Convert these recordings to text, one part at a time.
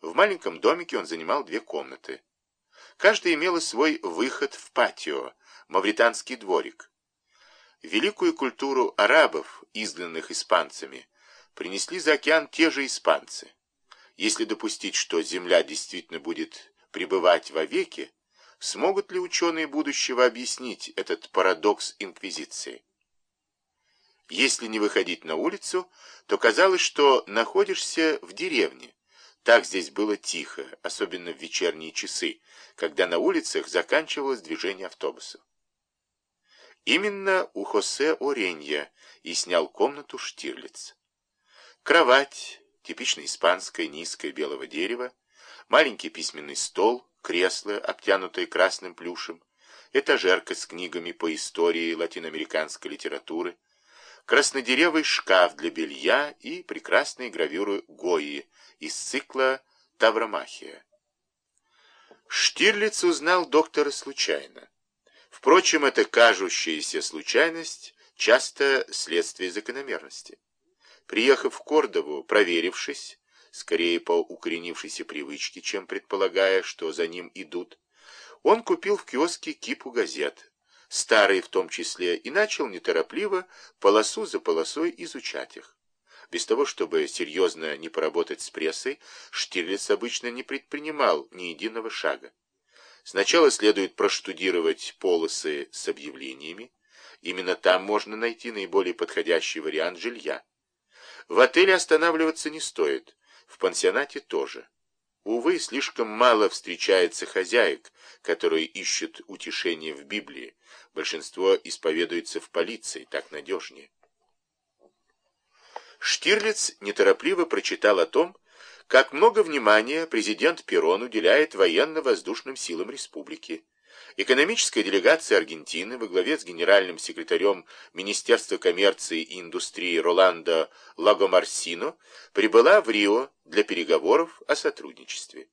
В маленьком домике он занимал две комнаты. Каждая имела свой выход в патио, мавританский дворик. Великую культуру арабов, изгнанных испанцами, принесли за океан те же испанцы. Если допустить, что Земля действительно будет пребывать вовеки, смогут ли ученые будущего объяснить этот парадокс Инквизиции? Если не выходить на улицу, то казалось, что находишься в деревне. Так здесь было тихо, особенно в вечерние часы, когда на улицах заканчивалось движение автобусов. Именно у Хосе Оренья и снял комнату Штирлиц. Кровать, типично испанская, низкая, белого дерева, маленький письменный стол, кресло, обтянутое красным плюшем, этажерка с книгами по истории латиноамериканской литературы, краснодеревый шкаф для белья и прекрасные гравюры Гои из цикла «Тавромахия». Штирлиц узнал доктора случайно. Впрочем, эта кажущаяся случайность часто следствие закономерности. Приехав в Кордову, проверившись, скорее по укоренившейся привычке, чем предполагая, что за ним идут, он купил в киоске кипу газет, старые в том числе, и начал неторопливо, полосу за полосой изучать их. Без того, чтобы серьезно не поработать с прессой, Штирлиц обычно не предпринимал ни единого шага. Сначала следует проштудировать полосы с объявлениями. Именно там можно найти наиболее подходящий вариант жилья. В отеле останавливаться не стоит, в пансионате тоже. Увы, слишком мало встречается хозяек, которые ищут утешение в Библии. Большинство исповедуется в полиции, так надежнее. Штирлиц неторопливо прочитал о том, как много внимания президент Перрон уделяет военно-воздушным силам республики. Экономическая делегация Аргентины во главе с генеральным секретарем Министерства коммерции и индустрии Роландо Лагомарсино прибыла в Рио для переговоров о сотрудничестве.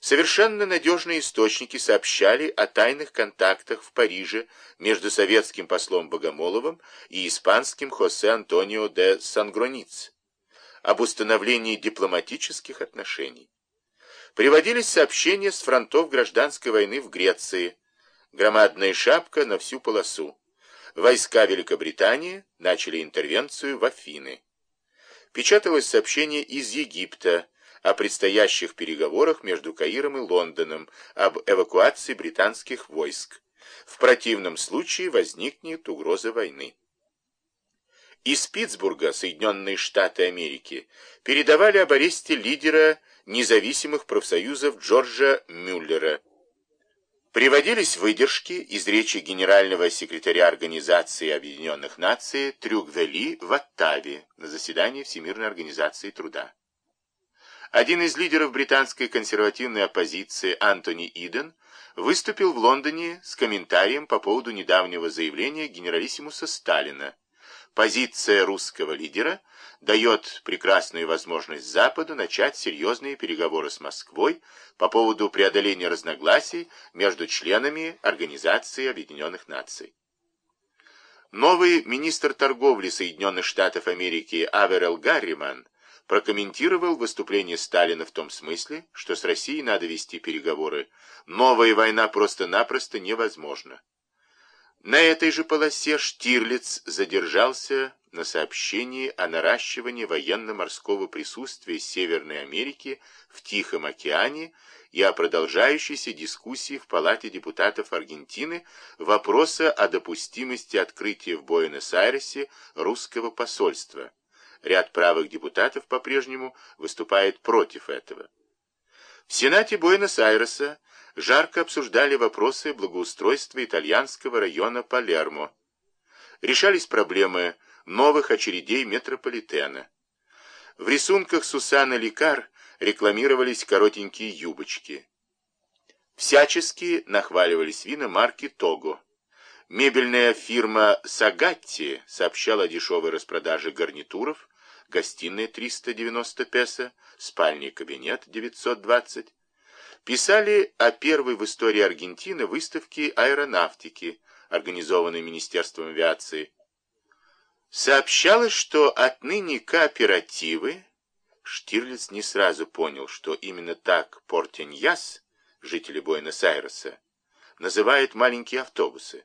Совершенно надежные источники сообщали о тайных контактах в Париже между советским послом Богомоловым и испанским Хосе Антонио де Сангрониц, об установлении дипломатических отношений приводились сообщения с фронтов гражданской войны в Греции, громадная шапка на всю полосу. Войска Великобритании начали интервенцию в Афины. Печаталось сообщение из Египта о предстоящих переговорах между Каиром и Лондоном об эвакуации британских войск. В противном случае возникнет угроза войны. Из Питтсбурга Соединенные Штаты Америки передавали об аресте лидера независимых профсоюзов Джорджа Мюллера. Приводились выдержки из речи генерального секретаря Организации Объединенных Наций Трюгвели в Оттаве на заседании Всемирной Организации Труда. Один из лидеров британской консервативной оппозиции Антони Иден выступил в Лондоне с комментарием по поводу недавнего заявления генералиссимуса Сталина. Позиция русского лидера дает прекрасную возможность Западу начать серьезные переговоры с Москвой по поводу преодоления разногласий между членами Организации Объединенных Наций. Новый министр торговли Соединенных Штатов Америки Аверел Гарриман прокомментировал выступление Сталина в том смысле, что с Россией надо вести переговоры. Новая война просто-напросто невозможна. На этой же полосе Штирлиц задержался на сообщении о наращивании военно-морского присутствия Северной Америки в Тихом океане и о продолжающейся дискуссии в Палате депутатов Аргентины вопроса о допустимости открытия в Буэнос-Айресе русского посольства. Ряд правых депутатов по-прежнему выступает против этого. В Сенате Буэнос-Айреса жарко обсуждали вопросы благоустройства итальянского района Палермо. Решались проблемы новых очередей метрополитена. В рисунках Сусана Лекар рекламировались коротенькие юбочки. Всячески нахваливались вина марки Того. Мебельная фирма Сагатти сообщала о дешевой распродаже гарнитуров, гостиная 390 песо, спальный кабинет 920 писали о первой в истории Аргентины выставке аэронавтики, организованной Министерством авиации. Сообщалось, что отныне кооперативы, Штирлиц не сразу понял, что именно так Портеньяс, жители Буэнос-Айреса, называют маленькие автобусы,